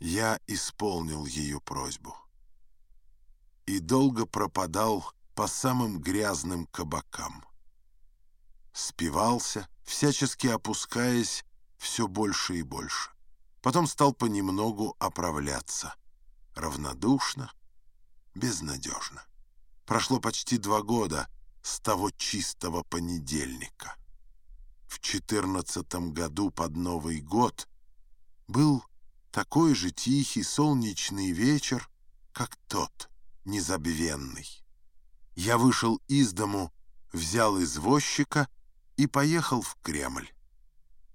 Я исполнил ее просьбу. И долго пропадал по самым грязным кабакам. Спивался, всячески опускаясь все больше и больше. Потом стал понемногу оправляться. Равнодушно, безнадежно. Прошло почти два года с того чистого понедельника. В четырнадцатом году под Новый год был такой же тихий солнечный вечер, как тот, незабвенный. Я вышел из дому, взял извозчика и поехал в Кремль.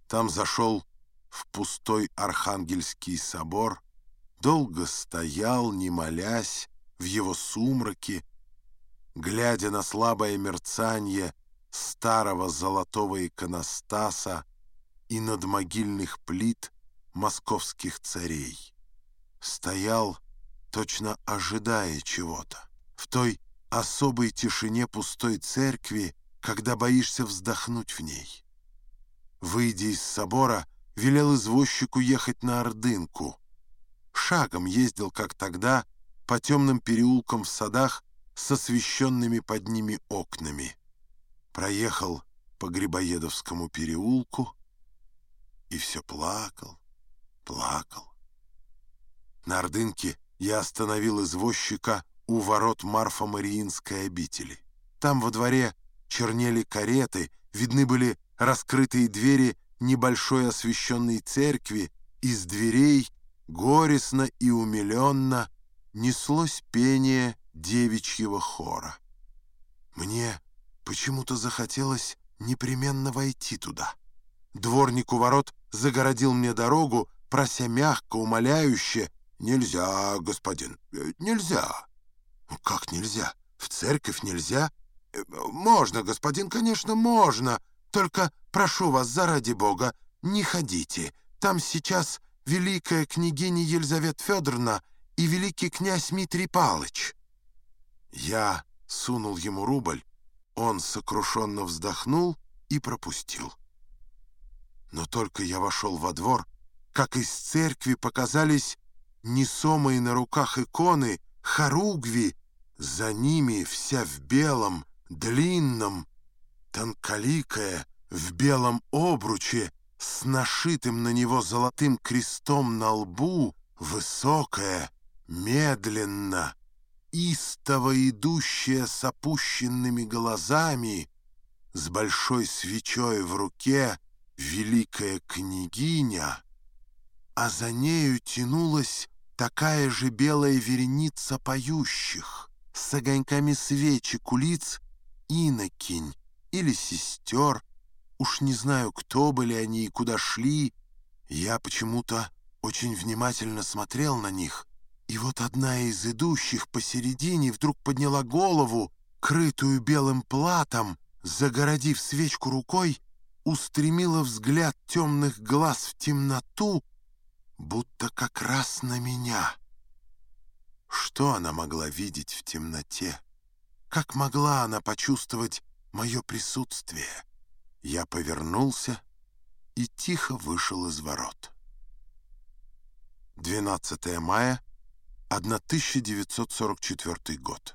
Там зашел в пустой Архангельский собор, долго стоял, не молясь, в его сумраке, глядя на слабое мерцание старого золотого иконостаса и над могильных плит московских царей. Стоял, точно ожидая чего-то. В той особой тишине пустой церкви, когда боишься вздохнуть в ней. Выйдя из собора, велел извозчику ехать на Ордынку. Шагом ездил, как тогда, по темным переулкам в садах с освещенными под ними окнами. Проехал по Грибоедовскому переулку и все плакал, плакал. На Ордынке я остановил извозчика у ворот Марфа-Мариинской обители. Там во дворе чернели кареты, видны были раскрытые двери небольшой освещенной церкви, из дверей горестно и умиленно неслось пение девичьего хора. Мне почему-то захотелось непременно войти туда. Дворник у ворот загородил мне дорогу, прося мягко, умоляюще, «Нельзя, господин, э, нельзя». «Ну, «Как нельзя? В церковь нельзя?» «Э, «Можно, господин, конечно, можно. Только прошу вас, заради Бога, не ходите. Там сейчас великая княгиня Елизавета Федоровна и великий князь Митрий Палыч». Я сунул ему рубль, он сокрушенно вздохнул и пропустил. Но только я вошел во двор, как из церкви показались несомые на руках иконы хоругви, за ними вся в белом, длинном, тонколикая, в белом обруче, с нашитым на него золотым крестом на лбу, высокая, медленно, истово идущая с опущенными глазами, с большой свечой в руке, великая княгиня, а за нею тянулась такая же белая вереница поющих, с огоньками свечи кулиц, инокинь или сестер, уж не знаю, кто были они и куда шли, я почему-то очень внимательно смотрел на них — и вот одна из идущих посередине вдруг подняла голову, крытую белым платом, загородив свечку рукой, устремила взгляд темных глаз в темноту, будто как раз на меня. Что она могла видеть в темноте? Как могла она почувствовать мое присутствие? Я повернулся и тихо вышел из ворот. 12 мая 1944 год.